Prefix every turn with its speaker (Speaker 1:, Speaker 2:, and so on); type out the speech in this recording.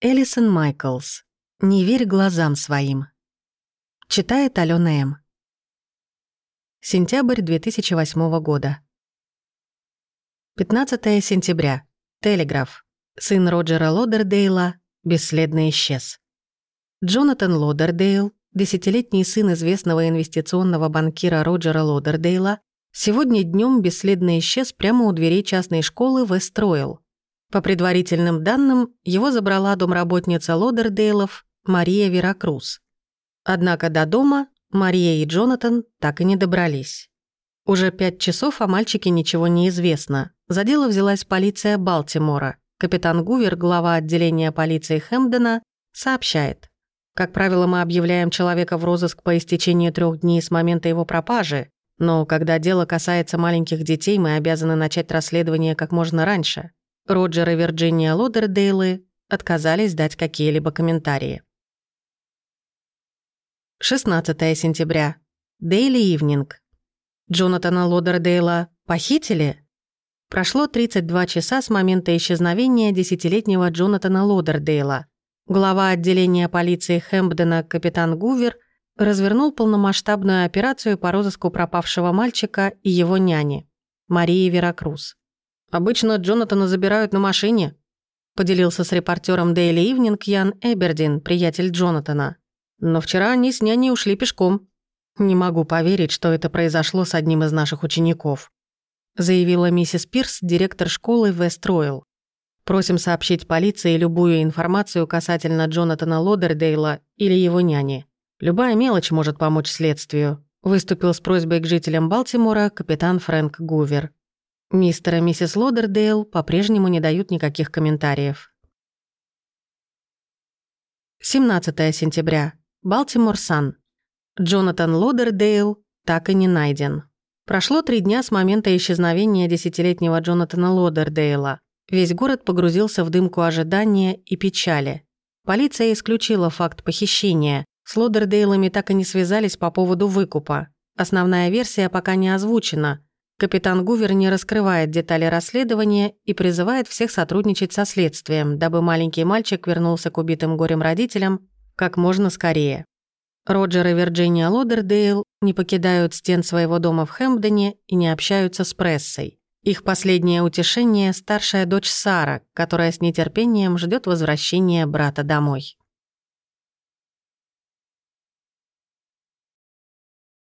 Speaker 1: Элисон Майклс. «Не верь глазам своим». Читает Алена М. Сентябрь 2008 года. 15 сентября. Телеграф. Сын Роджера Лодердейла бесследно исчез. Джонатан Лодердейл, десятилетний сын известного инвестиционного банкира Роджера Лодердейла, сегодня днем бесследно исчез прямо у дверей частной школы Вестройл. По предварительным данным, его забрала домработница Лодердейлов Мария Веракрус. Однако до дома Мария и Джонатан так и не добрались. Уже пять часов о мальчике ничего не известно. За дело взялась полиция Балтимора. Капитан Гувер, глава отделения полиции Хэмпдена, сообщает. Как правило, мы объявляем человека в розыск по истечении трех дней с момента его пропажи, но когда дело касается маленьких детей, мы обязаны начать расследование как можно раньше. Роджер и Вирджиния Лодердейлы отказались дать какие-либо комментарии. 16 сентября. Дейли Ивнинг. Джонатана Лодердейла похитили? Прошло 32 часа с момента исчезновения десятилетнего Джонатана Лодердейла. Глава отделения полиции Хэмпдена капитан Гувер развернул полномасштабную операцию по розыску пропавшего мальчика и его няни, Марии Веракрус. «Обычно Джонатана забирают на машине», поделился с репортером Daily Evening Ян Эбердин, приятель Джонатана. «Но вчера они с няней ушли пешком. Не могу поверить, что это произошло с одним из наших учеников», заявила миссис Пирс, директор школы Вест Ройл. Просим сообщить полиции любую информацию касательно Джонатана Лодердейла или его няни. Любая мелочь может помочь следствию», — выступил с просьбой к жителям Балтимора капитан Фрэнк Гувер. Мистер и миссис Лодердейл по-прежнему не дают никаких комментариев. 17 сентября. Балтимор Сан. Джонатан Лодердейл так и не найден. Прошло три дня с момента исчезновения десятилетнего Джонатана Лодердейла. Весь город погрузился в дымку ожидания и печали. Полиция исключила факт похищения. С Лодердейлами так и не связались по поводу выкупа. Основная версия пока не озвучена. Капитан Гувер не раскрывает детали расследования и призывает всех сотрудничать со следствием, дабы маленький мальчик вернулся к убитым горем родителям как можно скорее. Роджер и Вирджиния Лодердейл не покидают стен своего дома в Хэмпдоне и не общаются с прессой. Их последнее утешение – старшая дочь Сара, которая с нетерпением ждет возвращения брата домой.